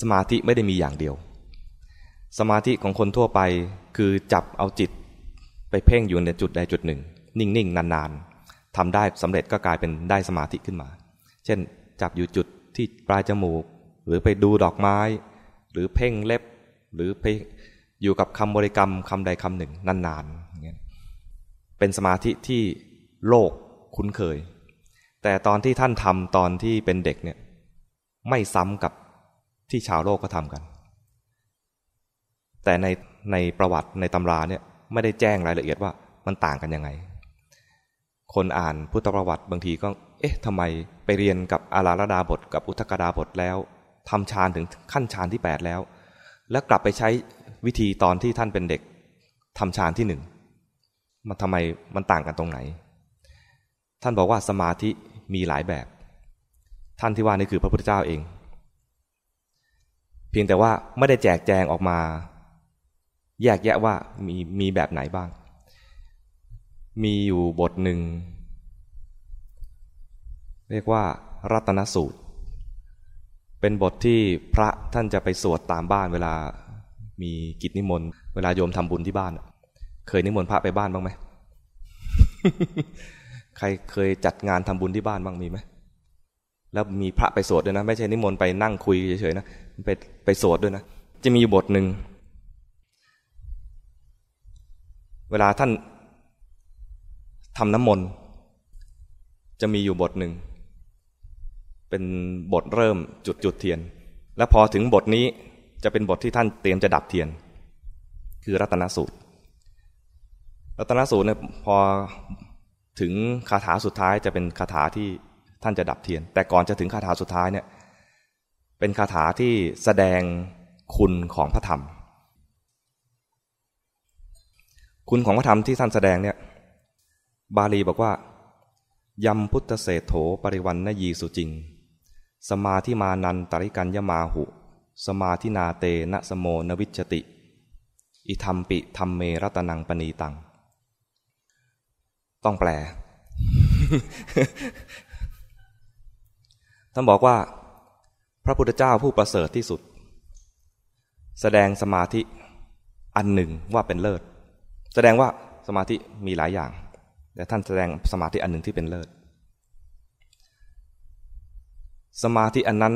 สมาธิไม่ได้มีอย่างเดียว สมาธิของคนทั่วไปคือจับเอาจิตไปเพ่งอยู่ในจุดใดจุดหนึ่ง นิ่งๆนานๆทำได้สำเร็จก็กลายเป็นได้สมาธิขึ้นมา เช่น จับอยู่จุดที่ปลายจมูก หรือไปดูดอกไม้ หรือเพ่งเล็บ หรือไปอยู่กับคำบริกรรมคำใดคำหนึ่งนานๆเป็นสมาธิที่โลกคุ้นเคย แต่ตอนที่ท่านทำตอนที่เป็นเด็กเนี่ยไม่ซ้ำกับ ที่ชาวโลกก็ทำกัน แต่ในในประวัติในตำราเนี่ยไม่ได้แจ้งรายละเอียดว่ามันต่างกันยังไง คนอ่านพุทธประวัติบางทีก็ เอ๊ะทำไมไปเรียนกับอาราลดาบทกับอุทกดาบทแล้วทำฌานถึงขั้นฌานที่ 8 แล้ว แล้วกลับไปใช้วิธีตอนที่ท่านเป็นเด็กทำฌานที่หนึ่งมันทำไมมันต่างกันตรงไหน ท่านบอกว่าสมาธิมีหลายแบบ ท่านที่ว่านี่คือพระพุทธเจ้าเอง เพียงแต่ว่าไม่ได้แจกแจงออกมา แยกแยะว่ามีมีแบบไหนบ้าง มีอยู่บทหนึ่ง เรียกว่า รัตนสูตร เป็นบทที่พระท่านจะไปสวดตามบ้านเวลามีกิจนิมนต์เวลาโยมทำบุญที่บ้าน เคยนิมนต์พระไปบ้านบ้างไหมใครเคยจัดงานทำบุญที่บ้านบ้างมีไหม แล้วมีพระไปสวดด้วยนะ ไม่ใช่นิมนต์ไปนั่งคุยเฉยๆนะไปไปสวดด้วยนะ จะมีบทหนึ่ง เวลาท่านทำน้ำมนต์จะมีอยู่บทหนึ่ง เป็นบทเริ่มจุดจุดเทียน และพอถึงบทนี้จะเป็นบทที่ท่านเตรียมจะดับเทียน คือรัตนสูตร รัตนสูตรเนี่ยพอถึงคาถาสุดท้ายจะเป็นคาถาที่ ท่านจะดับเทียน แต่ก่อนจะถึงคาถาสุดท้ายเนี่ยเป็นคาถาที่แสดงคุณของพระธรรม คุณของพระธรรมที่ท่านแสดงเนี่ยบาลีบอกว่ายำพุทธเศธโถปริวันนยีสุจริง สมาธิมานันตริกัญยมาหุ สมาธินาเตนะสโมนวิชติ อิธรรมปิธรรมเมรัตนังปณีตัง ต้องแปล ท่านบอกว่า พระพุทธเจ้าผู้ประเสริฐที่สุด แสดงสมาธิอันหนึ่งว่าเป็นเลิศ แสดงว่าสมาธิมีหลายอย่าง แต่ท่านแสดงสมาธิอันหนึ่งที่เป็นเลิศ สมาธิอันนั้น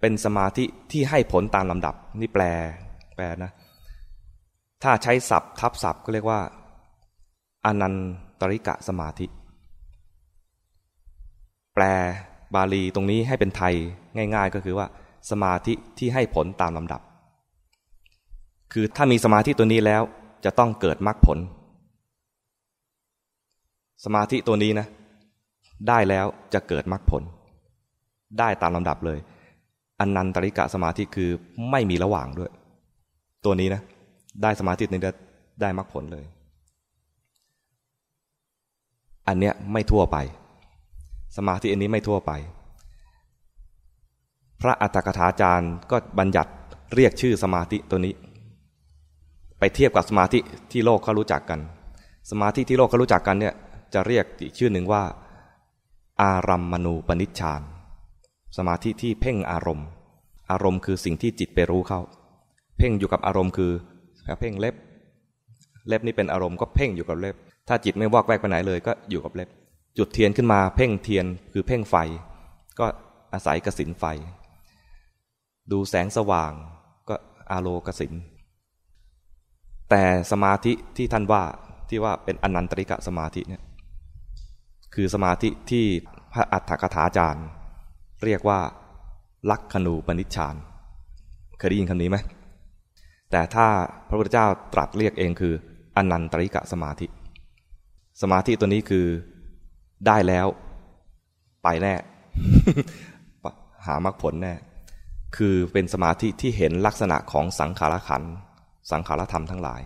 เป็นสมาธิที่ให้ผลตามลำดับ นี่แปลแปลนะ ถ้าใช้ศัพท์ทับศัพท์ก็เรียกว่าอนันตริกะสมาธิ แปล บาลีตรงนี้ให้เป็นไทยง่าย ๆ ก็คือว่า สมาธิที่ให้ผลตามลำดับ คือถ้ามีสมาธิตัวนี้แล้วจะต้องเกิดมรรคผล สมาธิตัวนี้นะ ได้แล้วจะเกิดมรรคผล ได้ตามลำดับเลยอนันตริกะสมาธิคือไม่มีระหว่างด้วย ตัวนี้นะ ได้สมาธินี้ได้มรรคผลเลย อันเนี้ยไม่ทั่วไป สมาธิอันนี้ไม่ทั่วไป พระอัตถกถาจารย์ก็บัญญัติเรียกชื่อสมาธิตัวนี้ ไปเทียบกับสมาธิที่โลกเขารู้จักกัน สมาธิที่โลกเขารู้จักกันเนี่ยจะเรียกอีกชื่อหนึ่งว่า อารัมมณูปนิชฌานสมาธิที่เพ่งอารมณ์ อารมณ์คือสิ่งที่จิตไปรู้เข้า เพ่งอยู่กับอารมณ์คือเพ่งเล็บ เล็บนี่เป็นอารมณ์ก็เพ่งอยู่กับเล็บ ถ้าจิตไม่วอกแวกไปไหนเลยก็อยู่กับเล็บ จุดเทียนขึ้นมาเพ่งเทียนคือเพ่งไฟ ก็อาศัยกสินไฟ ดูแสงสว่างก็อาโลกสินแต่สมาธิที่ท่านว่าที่ว่าเป็นอนันตริกะสมาธิเนี่ยคือสมาธิที่พระอัฏฐกถาจารย์ เรียกว่า ลักขณูปนิชฌานเคยได้ยินคำนี้ไหมแต่ถ้าพระพุทธเจ้าตรัสเรียกเองคืออนันตริกะสมาธิ สมาธิตัวนี้คือ ได้แล้ว ไปแน่หามรรคผลแน่คือเป็นสมาธิที่เห็นลักษณะของสังขารขันสังขารธรรมทั้งหลาย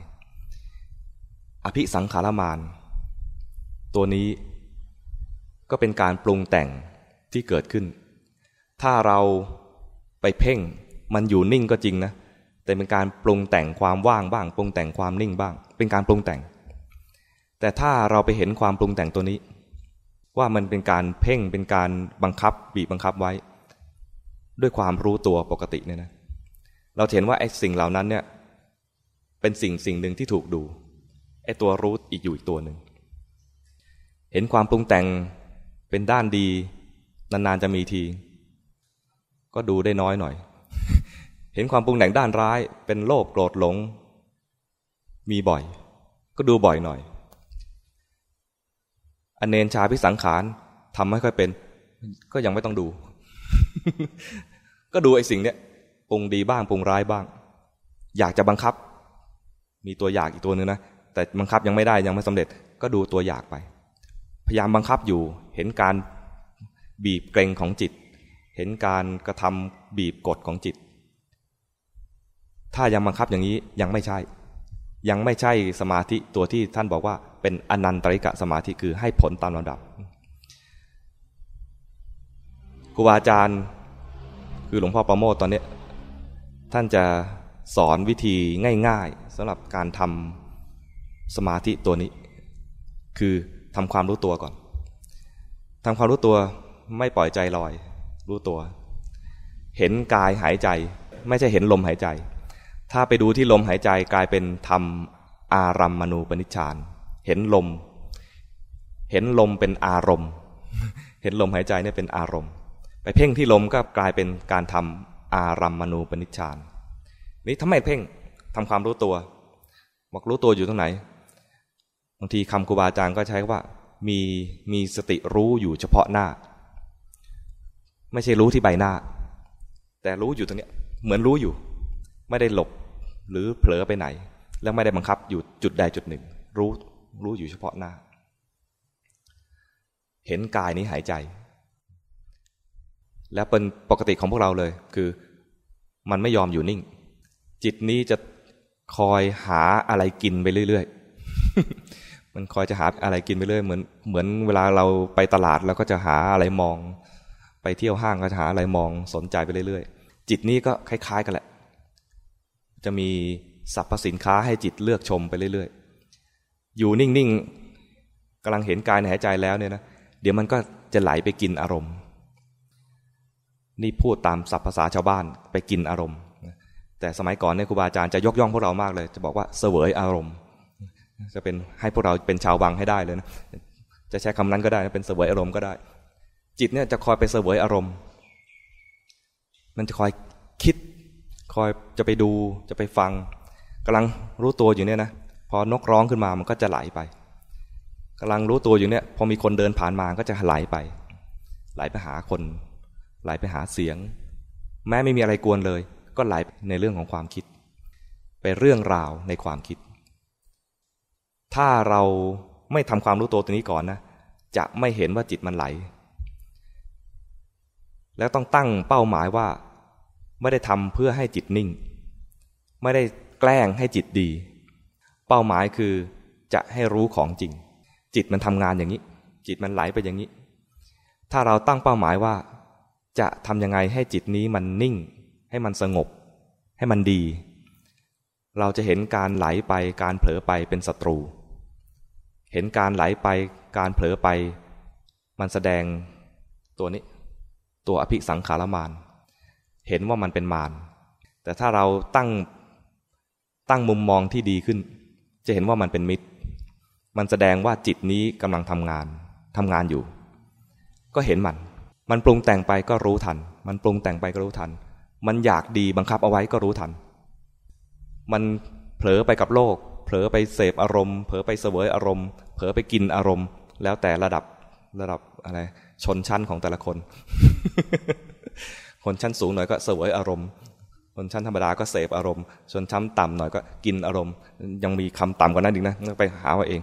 อภิสังขารมาน ตัวนี้ก็เป็นการปรุงแต่งที่เกิดขึ้น ถ้าเราไปเพ่งมันอยู่นิ่งก็จริงนะ แต่เป็นการปรุงแต่งความว่างบ้าง ปรุงแต่งความนิ่งบ้าง เป็นการปรุงแต่ง แต่ถ้าเราไปเห็นความปรุงแต่งตัวนี้ ว่ามันเป็นการเพ่งเป็นการบังคับบีบบังคับไว้ ด้วยความรู้ตัวปกติเนี่ยนะเราเห็นว่าไอ้สิ่งเหล่านั้นเนี่ยเป็นสิ่งสิ่งหนึ่งที่ถูกดูไอ้ตัวรู้อีกอยู่อีกตัวหนึ่งเห็นความปรุงแต่งเป็นด้านดีนานๆจะมีที ก็ดูได้น้อยหน่อย เห็นความปรุงแต่งด้านร้าย เป็นโลภโกรธหลง มีบ่อย ก็ดูบ่อยหน่อย อเนนชาพิสังขารทำไม่ค่อยเป็น ก็ยังไม่ต้องดู ก็ดูไอ้สิ่งเนี้ยปรุงดีบ้างปรุงร้ายบ้าง อยากจะบังคับ มีตัวอยากอีกตัวนึงนะแต่บังคับยังไม่ได้ยังไม่สำเร็จ ก็ดูตัวอยากไป พยายามบังคับอยู่ เห็นการบีบเกรงของจิต เห็นการกระทำบีบกดของจิต ถ้ายังบังคับอย่างนี้ยังไม่ใช่ ยังไม่ใช่สมาธิตัวที่ท่านบอกว่าเป็นอนันตริกะสมาธิคือให้ผลตามลำดับครูบาอาจารย์คือหลวงพ่อประโมทตอนนี้ ท่านจะสอนวิธีง่ายๆสำหรับการทำสมาธิตัวนี้ คือทำความรู้ตัวก่อนทำความรู้ตัวไม่ปล่อยใจลอย รู้ตัว เห็นกายหายใจ ไม่ใช่เห็นลมหายใจ ถ้าไปดูที่ลมหายใจกลายเป็นทำอารัมมณูปนิชฌาน เห็นลม เห็นลมเป็นอารมณ์ เห็นลมหายใจเนี่ยเป็นอารมณ์ ไปเพ่งที่ลมก็กลายเป็นการทำอารัมมณูปนิชฌานนี่ทำไมเพ่งทำความรู้ตัว บอกรู้ตัวอยู่ตรงไหนบางทีคำครูบาอาจารย์ก็ใช้ว่า มีมีสติรู้อยู่เฉพาะหน้า ไม่ใช่รู้ที่ใบหน้า แต่รู้อยู่ตรงนี้เหมือนรู้อยู่ ไม่ได้หลบหรือเผลอไปไหน แล้วไม่ได้บังคับอยู่จุดใดจุดหนึ่ง รู้ รู้อยู่เฉพาะหน้า เห็นกายนี้หายใจ แล้วเป็นปกติของพวกเราเลย คือมันไม่ยอมอยู่นิ่ง จิตนี้จะคอยหาอะไรกินไปเรื่อยๆ มันคอยจะหาอะไรกินไปเรื่อยเหมือนเหมือนเวลาเราไปตลาดแล้วก็จะหาอะไรมอง ไปเที่ยวห้างก็จะหาอะไรมองสนใจไปเรื่อยๆ จิตนี้ก็คล้าย ๆ กันแหละ จะมีสรรพสินค้าให้จิตเลือกชมไปเรื่อยๆ อยู่นิ่งๆกำลังเห็นกายหายใจแล้วเนี่ยนะเดี๋ยวมันก็จะไหลไปกินอารมณ์ นี่พูดตามศัพท์ภาษาชาวบ้านไปกินอารมณ์ แต่สมัยก่อนเนี่ยครูบาอาจารย์จะยกย่องพวกเรามากเลย จะบอกว่าเสวยอารมณ์ จะเป็นให้พวกเราเป็นชาววังให้ได้เลยนะจะใช้คำนั้นก็ได้เป็นเสวยอารมณ์ก็ได้ จิตเนี่ยจะคอยไปเสวยอารมณ์ มันจะคอยคิด คอยจะไปดูจะไปฟังกำลังรู้ตัวอยู่เนี่ยนะ พอนกร้องขึ้นมามันก็จะไหลไปกำลังรู้ตัวอยู่เนี่ยพอมีคนเดินผ่านมาก็จะไหลไป ไหลไปหาคน ไหลไปหาเสียง แม้ไม่มีอะไรกวนเลย ก็ไหลในเรื่องของความคิด ไปเรื่องราวในความคิด ถ้าเราไม่ทำความรู้ตัวตัวนี้ก่อนนะ จะไม่เห็นว่าจิตมันไหล แล้วต้องตั้งเป้าหมายว่า ไม่ได้ทำเพื่อให้จิตนิ่ง ไม่ได้แกล้งให้จิตดี เป้าหมายคือจะให้รู้ของจริง จิตมันทำงานอย่างนี้ จิตมันไหลไปอย่างนี้ ถ้าเราตั้งเป้าหมายว่า จะทำยังไงให้จิตนี้มันนิ่ง ให้มันสงบ ให้มันดี เราจะเห็นการไหลไปการเผลอไปเป็นศัตรู เห็นการไหลไปการเผลอไป มันแสดงตัวนี้ ตัวอภิสังขารมานเห็นว่ามันเป็นมารแต่ถ้าเราตั้งตั้งมุมมองที่ดีขึ้น จะเห็นว่ามันเป็นมิตร มันแสดงว่าจิตนี้กำลังทำงานทำงานอยู่ ก็เห็นมัน มันปรุงแต่งไปก็รู้ทัน มันปรุงแต่งไปก็รู้ทัน มันอยากดีบังคับเอาไว้ก็รู้ทัน มันเผลอไปกับโลก เผลอไปเสพอารมณ์ เผลอไปเสวยอารมณ์ เผลอไปกินอารมณ์ แล้วแต่ระดับระดับอะไรชนชั้นของแต่ละคน คนชั้นสูงหน่อยก็เสวยอารมณ์ ชนชั้นธรรมดาก็เสพอารมณ์ชนชั้นต่ำหน่อยก็กินอารมณ์ ยังมีคำต่ำกว่านั้นอีกนะ ไปหาเอาเอง